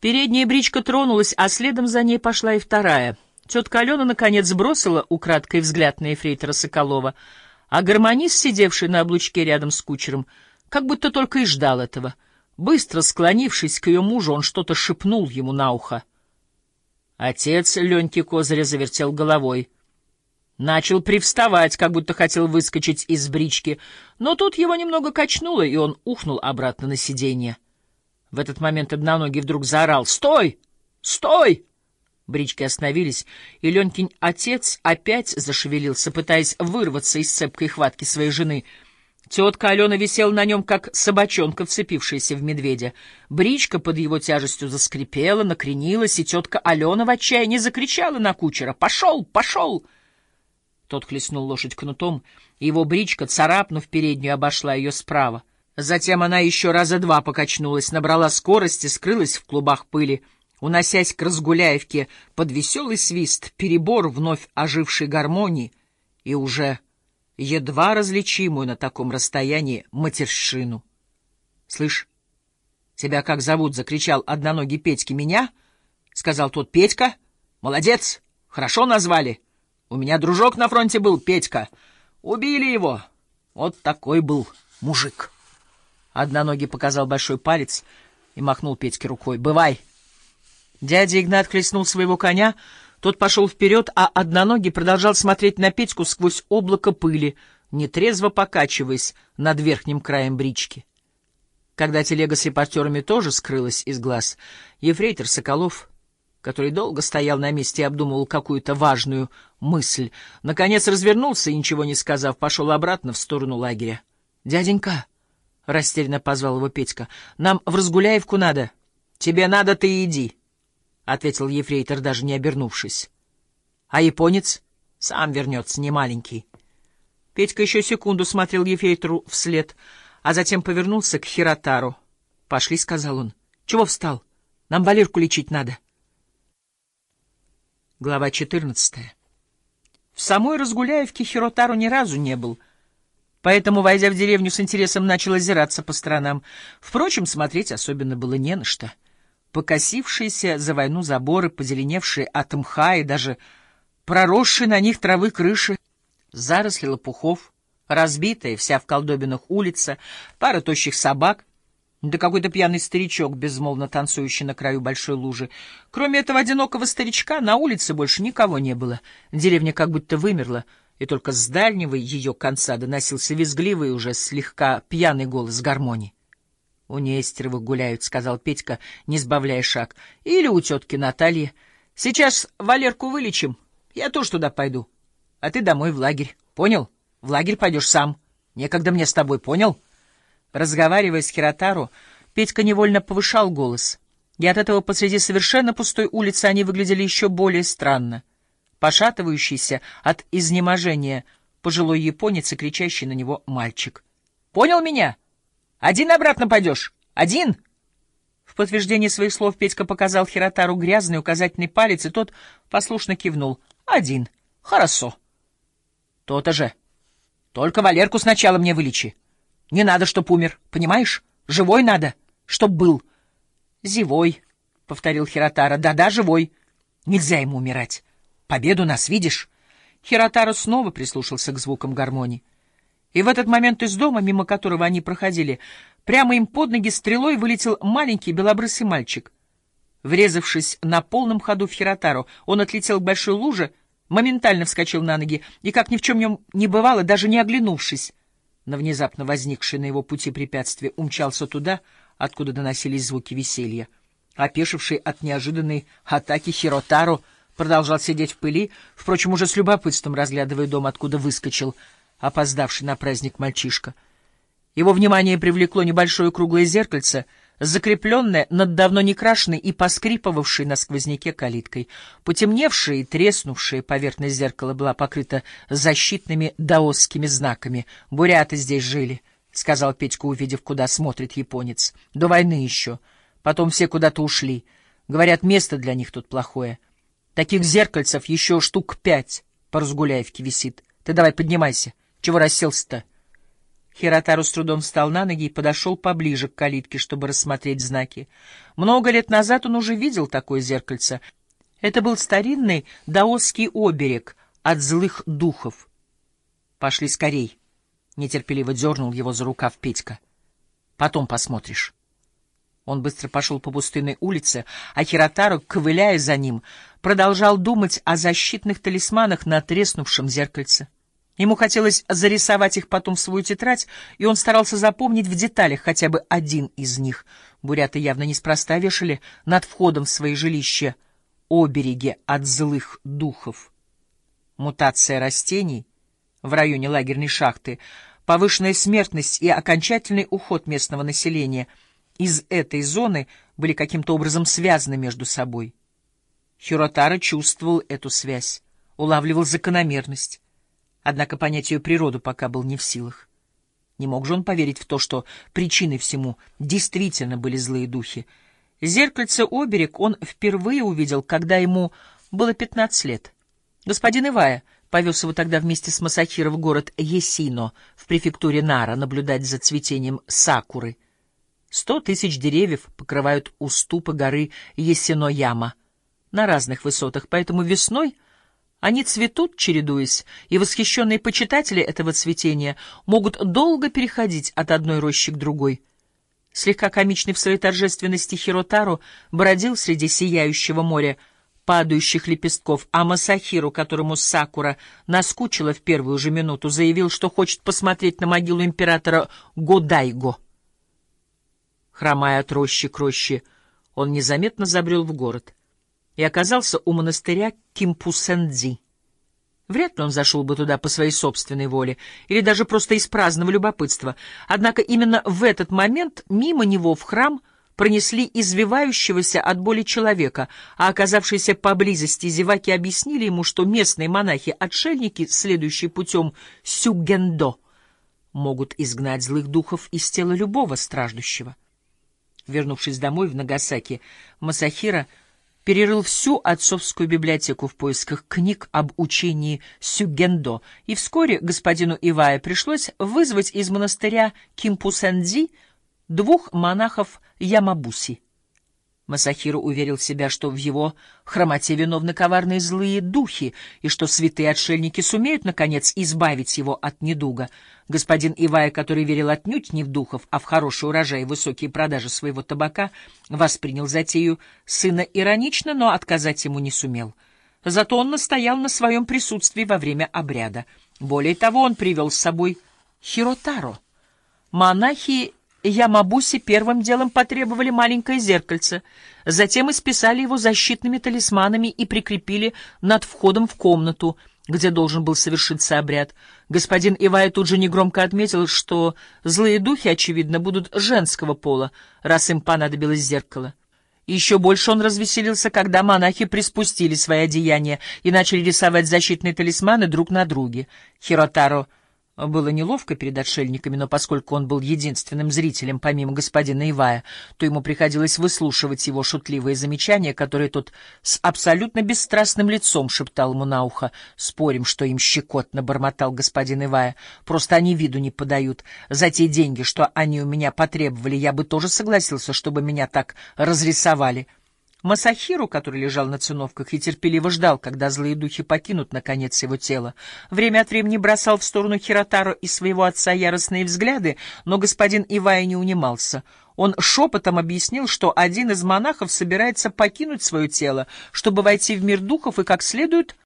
Передняя бричка тронулась, а следом за ней пошла и вторая. Тетка Алена, наконец, сбросила украдкой взгляд на эфрейтора Соколова, а гармонист, сидевший на облучке рядом с кучером, как будто только и ждал этого. Быстро склонившись к ее мужу, он что-то шепнул ему на ухо. Отец Леньки Козыря завертел головой. Начал привставать, как будто хотел выскочить из брички, но тут его немного качнуло, и он ухнул обратно на сиденье. В этот момент одноногий вдруг заорал «Стой! Стой!» Брички остановились, и Ленькин отец опять зашевелился, пытаясь вырваться из цепкой хватки своей жены. Тетка Алена висела на нем, как собачонка, вцепившаяся в медведя. Бричка под его тяжестью заскрипела, накренилась, и тетка Алена в отчаянии закричала на кучера «Пошел! Пошел!» Тот хлестнул лошадь кнутом, и его бричка, царапнув переднюю, обошла ее справа. Затем она еще раза два покачнулась, набрала скорость и скрылась в клубах пыли, уносясь к Разгуляевке под веселый свист, перебор вновь ожившей гармонии и уже едва различимую на таком расстоянии матершину. — Слышь, тебя как зовут? — закричал одноногий Петьке. — Меня? — сказал тот. — Петька? Молодец! Хорошо назвали. У меня дружок на фронте был, Петька. Убили его. Вот такой был мужик. — Одноногий показал большой палец и махнул Петьке рукой. «Бывай!» Дядя Игнат хлестнул своего коня, тот пошел вперед, а Одноногий продолжал смотреть на Петьку сквозь облако пыли, нетрезво покачиваясь над верхним краем брички. Когда телега с репортерами тоже скрылась из глаз, ефрейтор Соколов, который долго стоял на месте и обдумывал какую-то важную мысль, наконец развернулся и, ничего не сказав, пошел обратно в сторону лагеря. «Дяденька!» — растерянно позвал его Петька. — Нам в Разгуляевку надо. — Тебе надо, ты иди, — ответил ефрейтор, даже не обернувшись. — А японец? — Сам вернется, не маленький. Петька еще секунду смотрел ефрейтору вслед, а затем повернулся к Хиротару. — Пошли, — сказал он. — Чего встал? Нам Валерку лечить надо. Глава четырнадцатая. В самой Разгуляевке Хиротару ни разу не был — Поэтому, войдя в деревню, с интересом начал озираться по сторонам. Впрочем, смотреть особенно было не на что. Покосившиеся за войну заборы, позеленевшие от мха и даже проросшие на них травы крыши, заросли лопухов, разбитая вся в колдобинах улица, пара тощих собак, да какой-то пьяный старичок, безмолвно танцующий на краю большой лужи. Кроме этого одинокого старичка на улице больше никого не было. Деревня как будто вымерла — и только с дальнего ее конца доносился визгливый, уже слегка пьяный голос гармонии. — У Нестеровых гуляют, — сказал Петька, не сбавляя шаг. — Или у тетки Натальи. Сейчас Валерку вылечим, я тоже туда пойду. А ты домой в лагерь, понял? В лагерь пойдешь сам. Некогда мне с тобой, понял? Разговаривая с Хиротару, Петька невольно повышал голос, и от этого посреди совершенно пустой улицы они выглядели еще более странно пошатывающийся от изнеможения пожилой японец и кричащий на него мальчик. «Понял меня? Один обратно пойдешь? Один?» В подтверждение своих слов Петька показал Хиротару грязный указательный палец, и тот послушно кивнул. «Один. Хорошо». «То-то же. Только Валерку сначала мне вылечи. Не надо, чтоб умер, понимаешь? Живой надо, чтоб был». «Зевой», — повторил Хиротара. «Да-да, живой. Нельзя ему умирать». Победу нас видишь? Хиротаро снова прислушался к звукам гармонии. И в этот момент из дома, мимо которого они проходили, прямо им под ноги стрелой вылетел маленький белобрысый мальчик. Врезавшись на полном ходу в Хиротару, он отлетел к большой луже, моментально вскочил на ноги и, как ни в чем не бывало, даже не оглянувшись, на внезапно возникшее на его пути препятствие, умчался туда, откуда доносились звуки веселья. Опешивший от неожиданной атаки Хиротару — продолжал сидеть в пыли, впрочем, уже с любопытством разглядывая дом, откуда выскочил опоздавший на праздник мальчишка. Его внимание привлекло небольшое круглое зеркальце, закрепленное над давно не крашенной и поскрипывавшей на сквозняке калиткой. Потемневшая и треснувшая поверхность зеркала была покрыта защитными даосскими знаками. «Буряты здесь жили», — сказал Петька, увидев, куда смотрит японец. «До войны еще. Потом все куда-то ушли. Говорят, место для них тут плохое». Таких зеркальцев еще штук пять по Разгуляевке висит. Ты давай поднимайся. Чего расселся-то? Хиротару с трудом встал на ноги и подошел поближе к калитке, чтобы рассмотреть знаки. Много лет назад он уже видел такое зеркальце. Это был старинный даосский оберег от злых духов. «Пошли скорей!» — нетерпеливо дернул его за рукав Петька. «Потом посмотришь». Он быстро пошел по пустынной улице, а Хиротару, ковыляя за ним, продолжал думать о защитных талисманах на треснувшем зеркальце. Ему хотелось зарисовать их потом в свою тетрадь, и он старался запомнить в деталях хотя бы один из них. Буряты явно неспроста вешали над входом в свои жилища обереги от злых духов. Мутация растений в районе лагерной шахты, повышенная смертность и окончательный уход местного населения из этой зоны были каким-то образом связаны между собой. Хиротара чувствовал эту связь, улавливал закономерность однако понять ее природу пока был не в силах. Не мог же он поверить в то, что причиной всему действительно были злые духи. Зеркальце-оберег он впервые увидел, когда ему было пятнадцать лет. Господин Ивая повез его тогда вместе с Масахиро в город Есино в префектуре Нара наблюдать за цветением сакуры. Сто тысяч деревьев покрывают уступы горы Есино-Яма на разных высотах, поэтому весной — они цветут, чередуясь, и восхищенные почитатели этого цветения могут долго переходить от одной рощи к другой. Слегка комичный в своей торжественности Хиротару бродил среди сияющего моря падающих лепестков, а Масахиру, которому Сакура наскучила в первую же минуту, заявил, что хочет посмотреть на могилу императора Годайго. Хромая от рощи к роще, он незаметно забрел в город и оказался у монастыря Кимпусендзи. Вряд ли он зашел бы туда по своей собственной воле или даже просто из праздного любопытства. Однако именно в этот момент мимо него в храм пронесли извивающегося от боли человека, а оказавшиеся поблизости зеваки объяснили ему, что местные монахи-отшельники, следующие путем сюгендо, могут изгнать злых духов из тела любого страждущего. Вернувшись домой в Нагасаки, Масахира — перерыл всю отцовскую библиотеку в поисках книг об учении сюгендо, и вскоре господину Ивае пришлось вызвать из монастыря Кимпусэнди двух монахов Ямабуси. Масахиру уверил себя, что в его хромоте виновны коварные злые духи, и что святые отшельники сумеют, наконец, избавить его от недуга. Господин Ивая, который верил отнюдь не в духов, а в хороший урожай и высокие продажи своего табака, воспринял затею сына иронично, но отказать ему не сумел. Зато он настоял на своем присутствии во время обряда. Более того, он привел с собой Хиротаро. Монахи Ямабуси первым делом потребовали маленькое зеркальце, затем исписали его защитными талисманами и прикрепили над входом в комнату, где должен был совершиться обряд. Господин Ивай тут же негромко отметил, что злые духи, очевидно, будут женского пола, раз им понадобилось зеркало. Еще больше он развеселился, когда монахи приспустили свои одеяния и начали рисовать защитные талисманы друг на друге. Хиротаро было неловко перед отшельниками, но поскольку он был единственным зрителем, помимо господина Ивая, то ему приходилось выслушивать его шутливые замечания, которые тот с абсолютно бесстрастным лицом шептал ему на ухо. «Спорим, что им щекотно», — бормотал господин Ивая. «Просто они виду не подают. За те деньги, что они у меня потребовали, я бы тоже согласился, чтобы меня так разрисовали». Масахиру, который лежал на циновках и терпеливо ждал, когда злые духи покинут, наконец, его тело, время от времени бросал в сторону Хиротару и своего отца яростные взгляды, но господин Ивай не унимался. Он шепотом объяснил, что один из монахов собирается покинуть свое тело, чтобы войти в мир духов и как следует